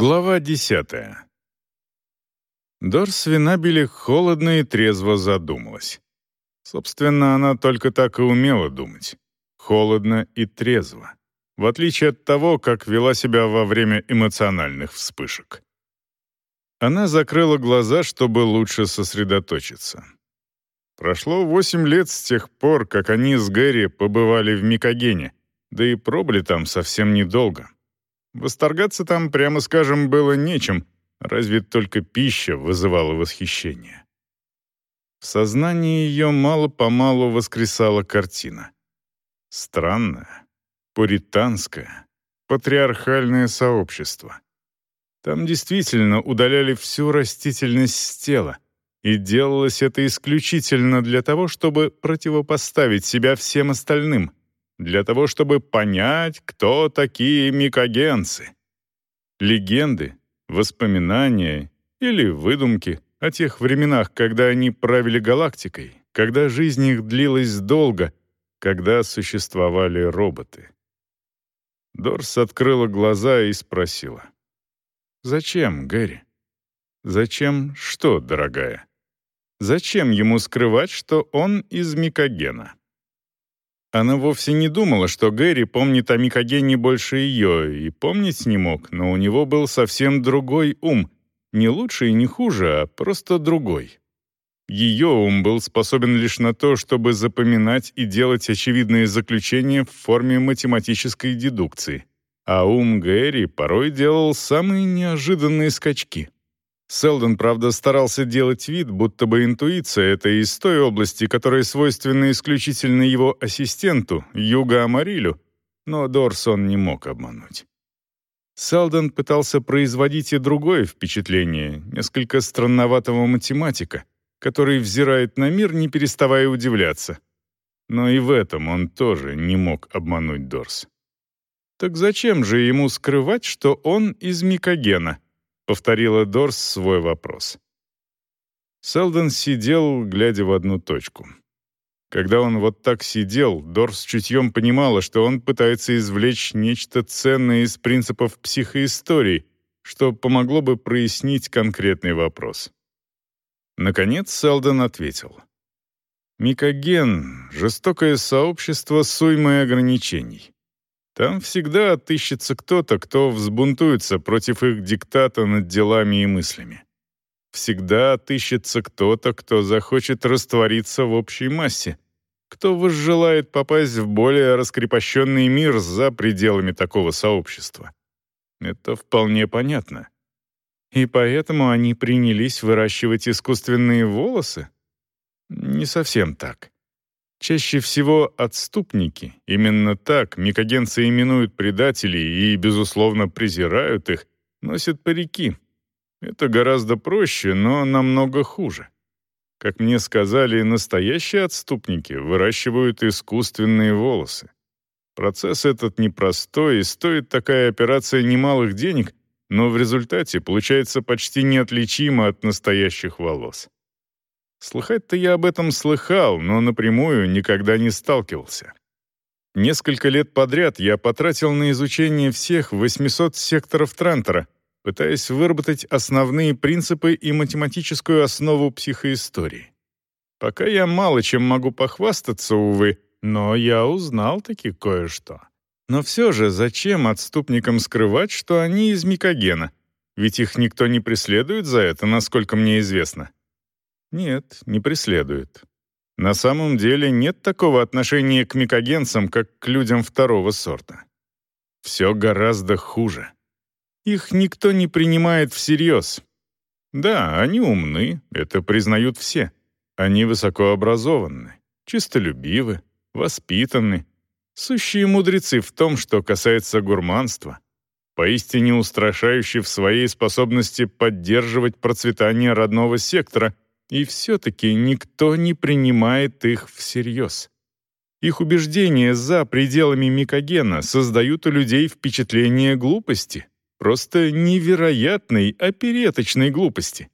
Глава десятая. Дорс Винабели холодно и трезво задумалась. Собственно, она только так и умела думать. Холодно и трезво. В отличие от того, как вела себя во время эмоциональных вспышек. Она закрыла глаза, чтобы лучше сосредоточиться. Прошло восемь лет с тех пор, как они с Гэри побывали в Микогене, да и пробыли там совсем недолго. Восторгаться там, прямо скажем, было нечем, разве только пища вызывала восхищение. В сознании ее мало-помалу воскресала картина. Странное, пуританское, патриархальное сообщество. Там действительно удаляли всю растительность с тела, и делалось это исключительно для того, чтобы противопоставить себя всем остальным — для того, чтобы понять, кто такие микогенцы. Легенды, воспоминания или выдумки о тех временах, когда они правили галактикой, когда жизнь их длилась долго, когда существовали роботы. Дорс открыла глаза и спросила. «Зачем, Гэри? Зачем что, дорогая? Зачем ему скрывать, что он из микогена?» Она вовсе не думала, что Гэри помнит о Микогене больше ее, и помнить не мог, но у него был совсем другой ум. Не лучше и не хуже, а просто другой. Ее ум был способен лишь на то, чтобы запоминать и делать очевидные заключения в форме математической дедукции. А ум Гэри порой делал самые неожиданные скачки — Селдон, правда, старался делать вид, будто бы интуиция — это из той области, которая свойственна исключительно его ассистенту, Юга Амарилю, но Дорсон не мог обмануть. Селдон пытался производить и другое впечатление, несколько странноватого математика, который взирает на мир, не переставая удивляться. Но и в этом он тоже не мог обмануть Дорс. Так зачем же ему скрывать, что он из Микогена — повторила Дорс свой вопрос. Селдон сидел, глядя в одну точку. Когда он вот так сидел, Дорс чутьем понимала, что он пытается извлечь нечто ценное из принципов психоистории, что помогло бы прояснить конкретный вопрос. Наконец Селдон ответил. «Микоген — жестокое сообщество с уймой ограничений. Там всегда отыщется кто-то, кто взбунтуется против их диктата над делами и мыслями. Всегда отыщется кто-то, кто захочет раствориться в общей массе, кто возжелает попасть в более раскрепощенный мир за пределами такого сообщества. Это вполне понятно. И поэтому они принялись выращивать искусственные волосы? Не совсем так. Чаще всего отступники, именно так микогенцы именуют предателей и, безусловно, презирают их, носят парики. Это гораздо проще, но намного хуже. Как мне сказали, настоящие отступники выращивают искусственные волосы. Процесс этот непростой, и стоит такая операция немалых денег, но в результате получается почти неотличимо от настоящих волос. Слыхать-то я об этом слыхал, но напрямую никогда не сталкивался. Несколько лет подряд я потратил на изучение всех 800 секторов Трантора, пытаясь выработать основные принципы и математическую основу психоистории. Пока я мало чем могу похвастаться, увы, но я узнал таки кое-что. Но все же зачем отступникам скрывать, что они из Микогена? Ведь их никто не преследует за это, насколько мне известно. Нет, не преследует. На самом деле нет такого отношения к микогенцам, как к людям второго сорта. Все гораздо хуже. Их никто не принимает всерьез. Да, они умны, это признают все. Они высокообразованы, чистолюбивы, воспитаны. Сущие мудрецы в том, что касается гурманства. Поистине устрашающие в своей способности поддерживать процветание родного сектора — и все-таки никто не принимает их всерьез. Их убеждения за пределами микогена создают у людей впечатление глупости, просто невероятной, опереточной глупости.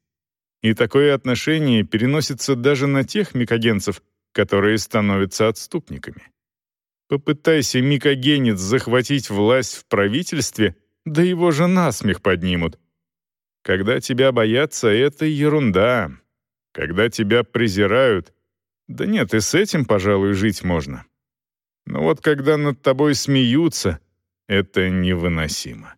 И такое отношение переносится даже на тех микогенцев, которые становятся отступниками. Попытайся микогенец захватить власть в правительстве, Да его же насмех поднимут. Когда тебя боятся, это ерунда. Когда тебя презирают, да нет, и с этим, пожалуй, жить можно. Но вот когда над тобой смеются, это невыносимо.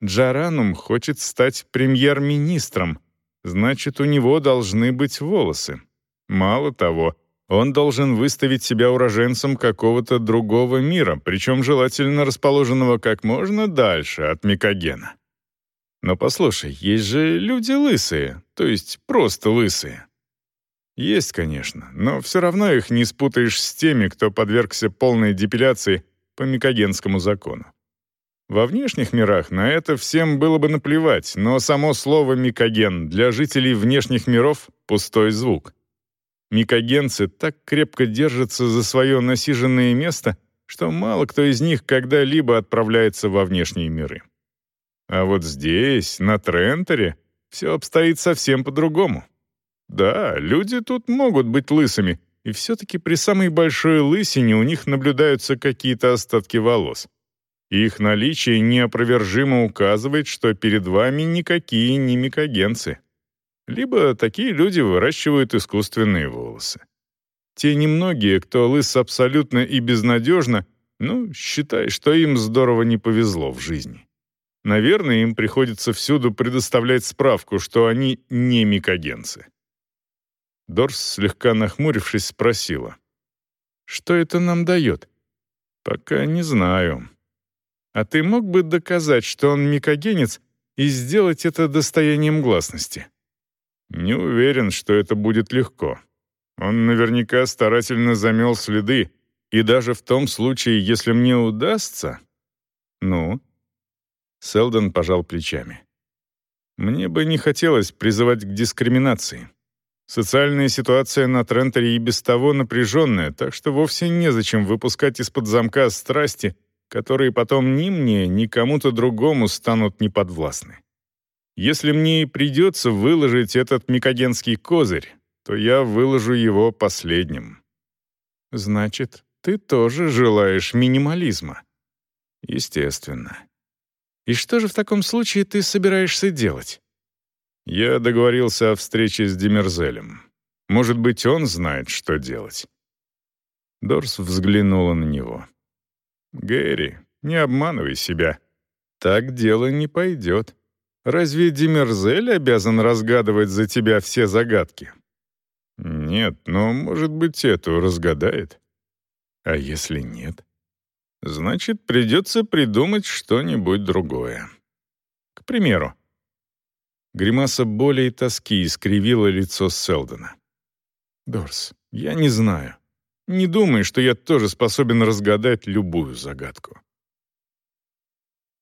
Джаранум хочет стать премьер-министром, значит, у него должны быть волосы. Мало того, он должен выставить себя уроженцем какого-то другого мира, причем желательно расположенного как можно дальше от Микогена. Но послушай, есть же люди лысые, то есть просто лысые. Есть, конечно, но все равно их не спутаешь с теми, кто подвергся полной депиляции по Микогенскому закону. Во внешних мирах на это всем было бы наплевать, но само слово «микоген» для жителей внешних миров — пустой звук. Микогенцы так крепко держатся за свое насиженное место, что мало кто из них когда-либо отправляется во внешние миры. А вот здесь, на Трентере, все обстоит совсем по-другому. Да, люди тут могут быть лысыми, и все-таки при самой большой лысине у них наблюдаются какие-то остатки волос. Их наличие неопровержимо указывает, что перед вами никакие не микогенцы. Либо такие люди выращивают искусственные волосы. Те немногие, кто лыс абсолютно и безнадежно, ну, считай, что им здорово не повезло в жизни. Наверное, им приходится всюду предоставлять справку, что они не микогенцы. Дорс, слегка нахмурившись, спросила. «Что это нам дает?» «Пока не знаю. А ты мог бы доказать, что он микогенец, и сделать это достоянием гласности?» «Не уверен, что это будет легко. Он наверняка старательно замел следы, и даже в том случае, если мне удастся...» «Ну?» Селдон пожал плечами. «Мне бы не хотелось призывать к дискриминации. Социальная ситуация на Трентере и без того напряженная, так что вовсе незачем выпускать из-под замка страсти, которые потом ни мне, ни кому-то другому станут неподвластны. Если мне и придется выложить этот микогенский козырь, то я выложу его последним. Значит, ты тоже желаешь минимализма? Естественно. И что же в таком случае ты собираешься делать? Я договорился о встрече с Демерзелем. Может быть, он знает, что делать. Дорс взглянула на него. «Гэри, не обманывай себя. Так дело не пойдет. Разве Демерзель обязан разгадывать за тебя все загадки?» «Нет, но, может быть, эту разгадает. А если нет?» «Значит, придется придумать что-нибудь другое. К примеру, Гримаса боли и тоски искривила лицо Селдона. «Дорс, я не знаю. Не думай, что я тоже способен разгадать любую загадку.